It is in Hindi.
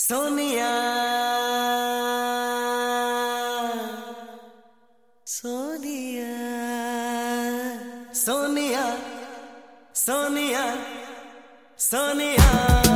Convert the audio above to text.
सोनिया। सोनिया। सोनिया। सोनिया। सोनिया।